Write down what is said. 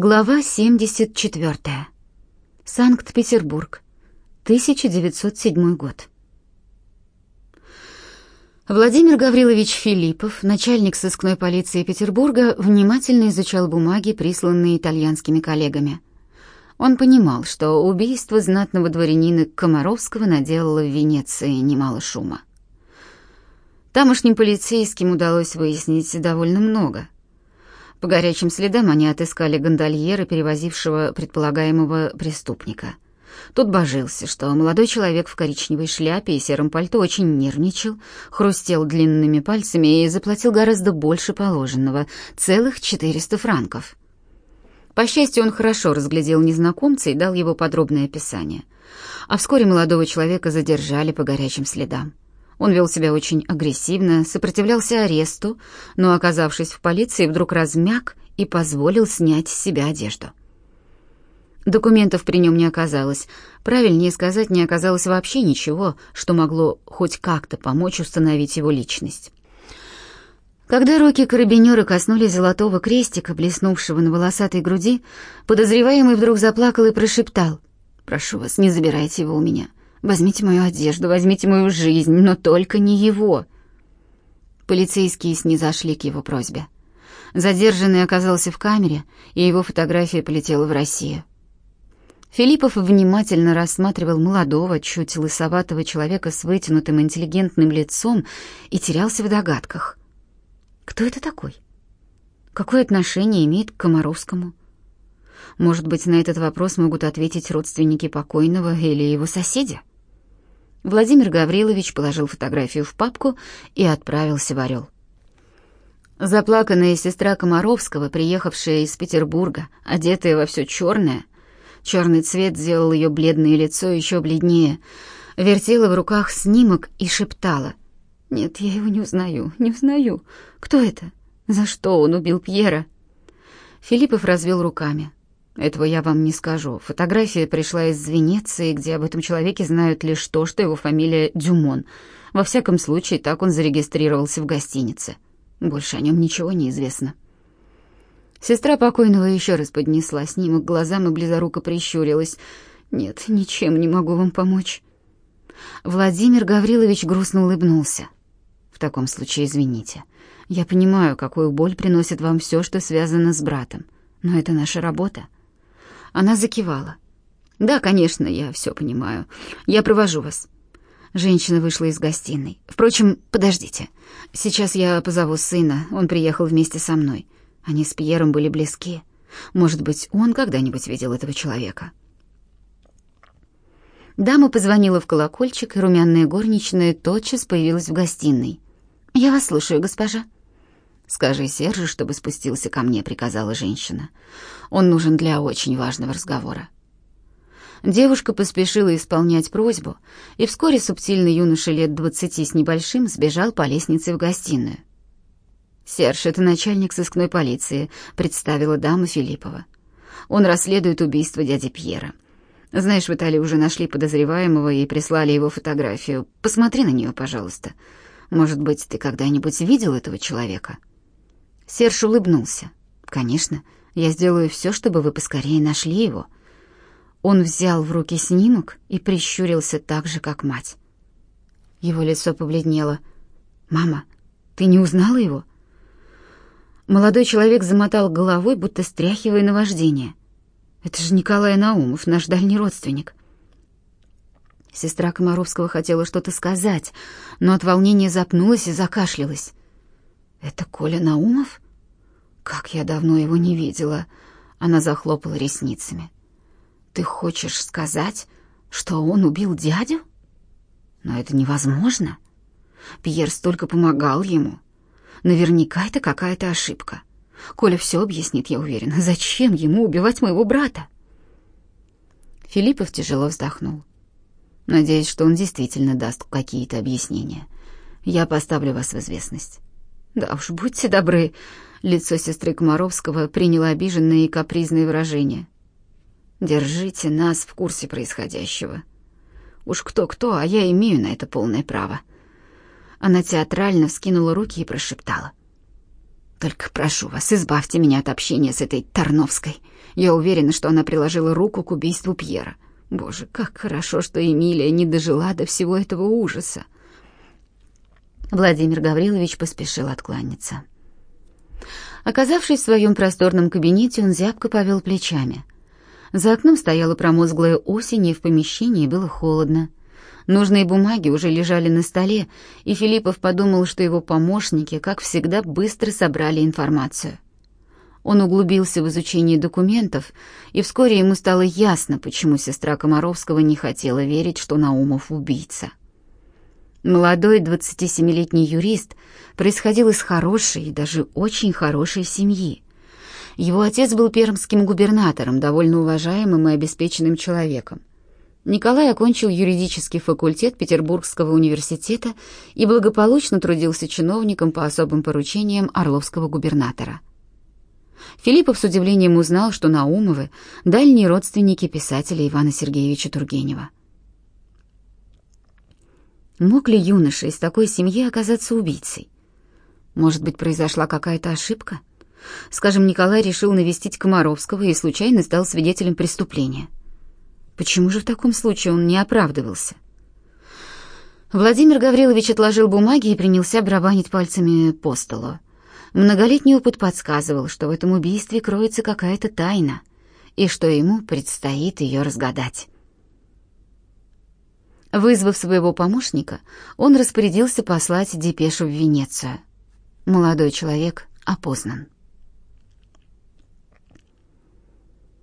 Глава 74. Санкт-Петербург. 1907 год. Владимир Гаврилович Филиппов, начальник сыскной полиции Петербурга, внимательно изучал бумаги, присланные итальянскими коллегами. Он понимал, что убийство знатного дворянина Комаровского наделало в Венеции немало шума. Тамошним полицейским удалось выяснить довольно много — по горячим следам они отыскали гондольера, перевозившего предполагаемого преступника. Тот божился, что молодой человек в коричневой шляпе и сером пальто очень нервничал, хрустел длинными пальцами и заплатил гораздо больше положенного — целых 400 франков. По счастью, он хорошо разглядел незнакомца и дал его подробное описание. А вскоре молодого человека задержали по горячим следам. Он вел себя очень агрессивно, сопротивлялся аресту, но, оказавшись в полиции, вдруг размяк и позволил снять с себя одежду. Документов при нем не оказалось. Правильнее сказать, не оказалось вообще ничего, что могло хоть как-то помочь установить его личность. Когда руки карабинера коснулись золотого крестика, блеснувшего на волосатой груди, подозреваемый вдруг заплакал и прошептал. «Прошу вас, не забирайте его у меня. Возьмите мою одежду, возьмите мою жизнь, но только не его. Полицейские снизошли к его просьбе. Задержанный оказался в камере, и его фотография полетела в Россию. Филиппов внимательно рассматривал молодого, чуть лысоватого человека с вытянутым интеллигентным лицом и терялся в догадках. Кто это такой? Какое отношение имеет к Комаровскому? Может быть, на этот вопрос могут ответить родственники покойного или его соседи? Владимир Гаврилович положил фотографию в папку и отправился в Орел. Заплаканная сестра Комаровского, приехавшая из Петербурга, одетая во все черное, черный цвет сделал ее бледное лицо еще бледнее, вертела в руках снимок и шептала. «Нет, я его не узнаю, не узнаю. Кто это? За что он убил Пьера?» Филиппов развел руками. Этого я вам не скажу. Фотография пришла из Венеции, где об этом человеке знают лишь то, что его фамилия Дюмон. Во всяком случае, так он зарегистрировался в гостинице. Больше о нем ничего не известно. Сестра покойного еще раз поднесла снимок к глазам и близоруко прищурилась. «Нет, ничем не могу вам помочь». Владимир Гаврилович грустно улыбнулся. «В таком случае извините. Я понимаю, какую боль приносит вам все, что связано с братом. Но это наша работа. Она закивала. «Да, конечно, я все понимаю. Я провожу вас». Женщина вышла из гостиной. «Впрочем, подождите. Сейчас я позову сына. Он приехал вместе со мной. Они с Пьером были близки. Может быть, он когда-нибудь видел этого человека». Дама позвонила в колокольчик, и румяная горничная тотчас появилась в гостиной. «Я вас слушаю, госпожа». «Скажи Сержу, чтобы спустился ко мне», — приказала женщина. «Он нужен для очень важного разговора». Девушка поспешила исполнять просьбу, и вскоре субтильный юноша лет двадцати с небольшим сбежал по лестнице в гостиную. «Серж, это начальник сыскной полиции», — представила дама Филиппова. «Он расследует убийство дяди Пьера. Знаешь, в Италии уже нашли подозреваемого и прислали его фотографию. Посмотри на нее, пожалуйста. Может быть, ты когда-нибудь видел этого человека?» Серж улыбнулся. «Конечно, я сделаю все, чтобы вы поскорее нашли его». Он взял в руки снимок и прищурился так же, как мать. Его лицо побледнело. «Мама, ты не узнала его?» Молодой человек замотал головой, будто стряхивая наваждение. «Это же Николай Наумов, наш дальний родственник». Сестра Комаровского хотела что-то сказать, но от волнения запнулась и закашлялась. «Это Коля Наумов? Как я давно его не видела!» Она захлопала ресницами. «Ты хочешь сказать, что он убил дядю? Но это невозможно. Пьер столько помогал ему. Наверняка это какая-то ошибка. Коля все объяснит, я уверена. Зачем ему убивать моего брата?» Филиппов тяжело вздохнул. «Надеюсь, что он действительно даст какие-то объяснения. Я поставлю вас в известность». Да уж, будьте добры. Лицо сестры Комаровского приняло обиженное и капризное выражение. Держите нас в курсе происходящего. Уж кто-кто, а я имею на это полное право. Она театрально вскинула руки и прошептала: Только прошу вас, избавьте меня от общения с этой Тарновской. Я уверена, что она приложила руку к убийству Пьера. Боже, как хорошо, что Эмилия не дожила до всего этого ужаса. Владимир Гаврилович поспешил откланяться. Оказавшись в своем просторном кабинете, он зябко повел плечами. За окном стояла промозглая осень, и в помещении было холодно. Нужные бумаги уже лежали на столе, и Филиппов подумал, что его помощники, как всегда, быстро собрали информацию. Он углубился в изучение документов, и вскоре ему стало ясно, почему сестра Комаровского не хотела верить, что Наумов убийца. Молодой 27-летний юрист происходил из хорошей даже очень хорошей семьи. Его отец был пермским губернатором, довольно уважаемым и обеспеченным человеком. Николай окончил юридический факультет Петербургского университета и благополучно трудился чиновником по особым поручениям Орловского губернатора. Филиппов с удивлением узнал, что Наумовы — дальние родственники писателя Ивана Сергеевича Тургенева. Мог ли юноша из такой семьи оказаться убийцей? Может быть, произошла какая-то ошибка? Скажем, Николай решил навестить Комаровского и случайно стал свидетелем преступления. Почему же в таком случае он не оправдывался? Владимир Гаврилович отложил бумаги и принялся барабанить пальцами по столу. Многолетний опыт подсказывал, что в этом убийстве кроется какая-то тайна, и что ему предстоит ее разгадать. Вызвав своего помощника, он распорядился послать депешу в Венецию. Молодой человек опознан.